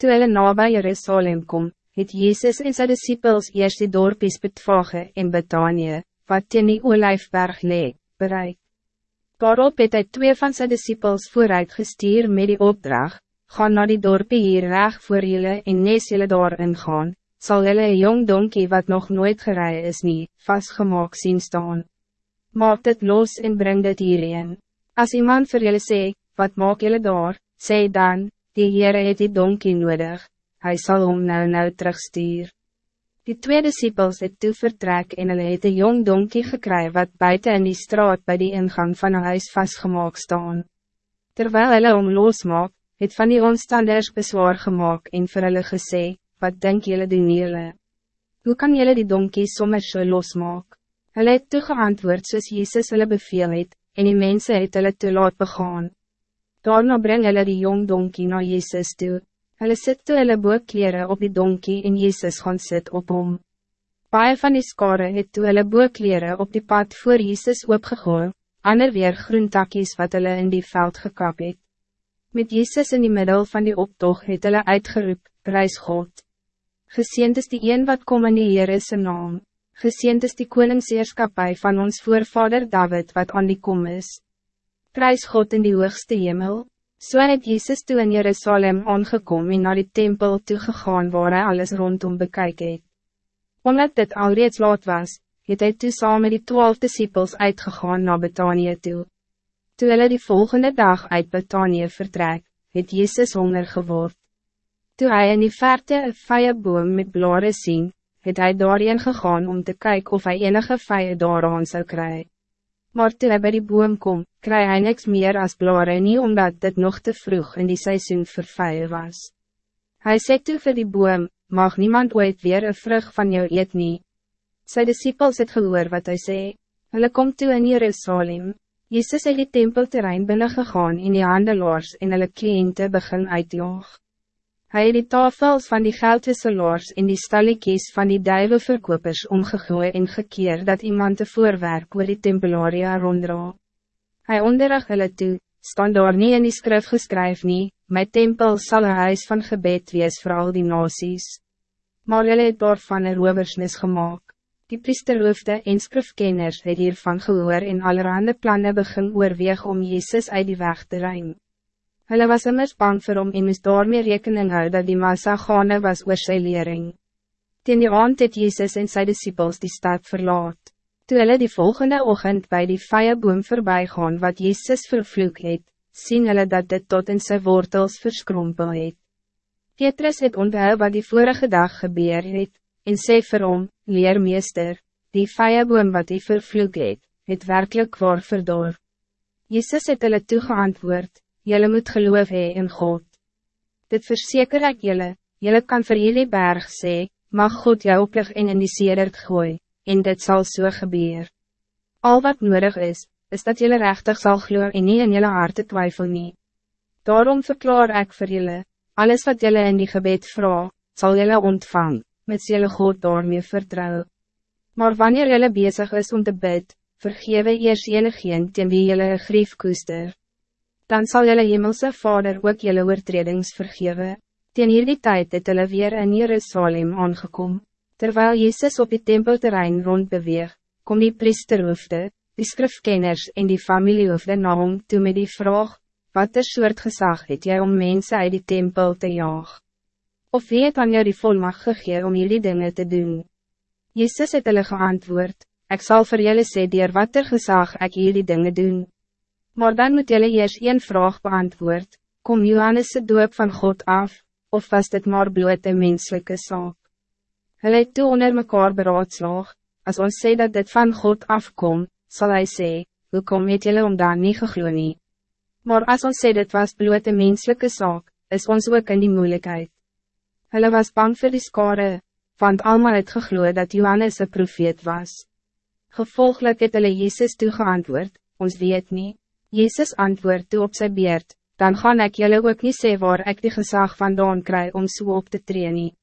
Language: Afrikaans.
Toe hulle na by Jerusalem kom, het Jezus en sy disciples eerst die dorpies Betvage en Betanië, wat teen die Olijfberg lee, bereik. Daarop het hy twee van sy disciples vooruit gestuur met die opdracht, gaan naar die dorpie hier reg voor jullie en nees jullie daar ingaan, sal jullie een jong donkie wat nog nooit gerei is nie, vastgemaakt zien staan. Maak dit los en bring dit hierheen. Als iemand voor jullie sê, wat maak jullie daar, sê dan, die Heere het die donkie nodig, hij zal om nou nou terugstuur. Die twee disciples het toe vertrek en hulle het een jong donkie gekry wat buiten in die straat bij die ingang van een huis vastgemaakt staan. Terwijl hulle om losmaak, het van die omstanders bezwaar gemaakt en vir hulle gesê, wat denk jullie doen jullie? Hoe kan jullie die donkie sommer so losmaak? Hulle het toegeantwoord soos Jezus hulle beveel het, en die mensen het hulle te laat begaan. Daarna breng hulle die jong donkie naar Jezus toe. Hulle sit toe hulle boekkleren op die donkie en Jezus gaan sit op hom. Paie van die skare het toe hulle boekkleren op die pad voor Jezus opgegooi, ander weer groentakkies wat hulle in die veld gekap het. Met Jezus in die middel van die optocht het hulle uitgeroep, prijs God. Geseend is die een wat kom in die Heere sy naam. Geseend is die koningseerskapie van ons voorvader David wat aan die kom is. Prijs God in die hoogste hemel. So het Jezus toe in Jerusalem aangekom en naar die tempel toegegaan waar hij alles rondom bekyk het. Omdat dit al reeds laat was, het hy toe saam met die twaalf disciples uitgegaan naar Betanië toe. Toe hulle die volgende dag uit Betanië vertrek, het Jezus honger geword. Toe hij in die verte een vije boom met blare sien, het hij daarin gegaan om te kijken of hij enige vije daaraan zou krijgen. Maar toe hy by die boom kom, kry hy niks meer als blare nie omdat dit nog te vroeg in die seizoen vir vije was. Hij sê toe vir die boom, mag niemand ooit weer een vrug van jou eet nie. Sy disciples het gehoor wat hij sê, hulle kom toe in Jerusalem, Jezus het die tempelterrein binnengegaan in die handelaars en hulle kliënte begin uitjaag. Hij het die tafels van die geldwisselaars en die stalletjies van die duivelverkopers omgegooi en gekeer dat iemand te voorwerk oor die tempelaria ronddra. Hij onderrig hulle toe, staan daar nie in die skrif geskryf nie, my tempel sal een huis van gebed wees voor al die nasies. Maar hulle het daarvan een roversnis gemaakt. Die priesterhoofde en skrifkenners het hiervan gehoor en allerhande plannen begin oorweeg om Jezus uit die weg te ruim. Hulle was immers bang vir hom en moes daarmee rekening hou dat die massa gaande was oor sy lering. Ten die aand het Jezus en sy disciples die stad verlaat. Toe hulle die volgende ochtend bij die vije boom voorbij gaan wat Jezus vervloek het, sien hulle dat dit tot in sy wortels verskrompel het. Petrus het onthou wat die vorige dag gebeur het, en sê vir hom, leermeester, die vijeboom wat hy vervloek het, het werkelijk waar verdor. Jezus het hulle toegeantwoord, jylle moet geloof hee in God. Dit verzeker ek jylle, jylle kan vir jullie berg sê, mag God jou oplig en in die sedert gooi, en dit zal so gebeur. Al wat nodig is, is dat jylle rechtig zal gloor en nie in jylle harte twijfel nie. Daarom verklaar ik voor jullie, alles wat jylle in die gebed vraag, zal jylle ontvangen met jylle God daarmee vertrouw. Maar wanneer jylle bezig is om te bid, vergewe eers jylle geen teen wie jylle een grief koester. Dan zal jylle hemelse Vader ook jylle oortredings vergewe. Teen hierdie tijd het hulle weer in Jerusalem aangekom. Terwijl Jezus op die tempelterrein rondbeweeg, kom die priesterhoofde, die skrifkenners en die familiehoofde na hom toe met die vraag, wat er soort gezag het jy om mensen uit die tempel te jaag? Of wie het aan jou die volmacht gegee om jullie dingen te doen? Jezus het hulle geantwoord, ik zal voor jullie sê dier wat er gezag ek jullie dingen doen. Maar dan moet jullie eerst een vraag beantwoord, kom Johannes de doop van God af, of was dit maar bloot een menselijke zaak? Hulle het toe onder mekaar beraadslaag, als ons sê dat dit van God afkom, zal hij sê, hoe kom het jullie om daar niet gegloe nie? Maar als ons sê dit was bloot een menselijke zaak, is ons ook in die moeilijkheid. Hulle was bang voor die skare, want allemaal het gegloeid dat Johannes een profeet was. Gevolglik het hulle Jezus toegeantwoord, ons weet niet. Jezus antwoord toe op zijn beerd, dan gaan ik jullie ook niet sê waar ik die gezag vandaan krijg om zo so op te trainen.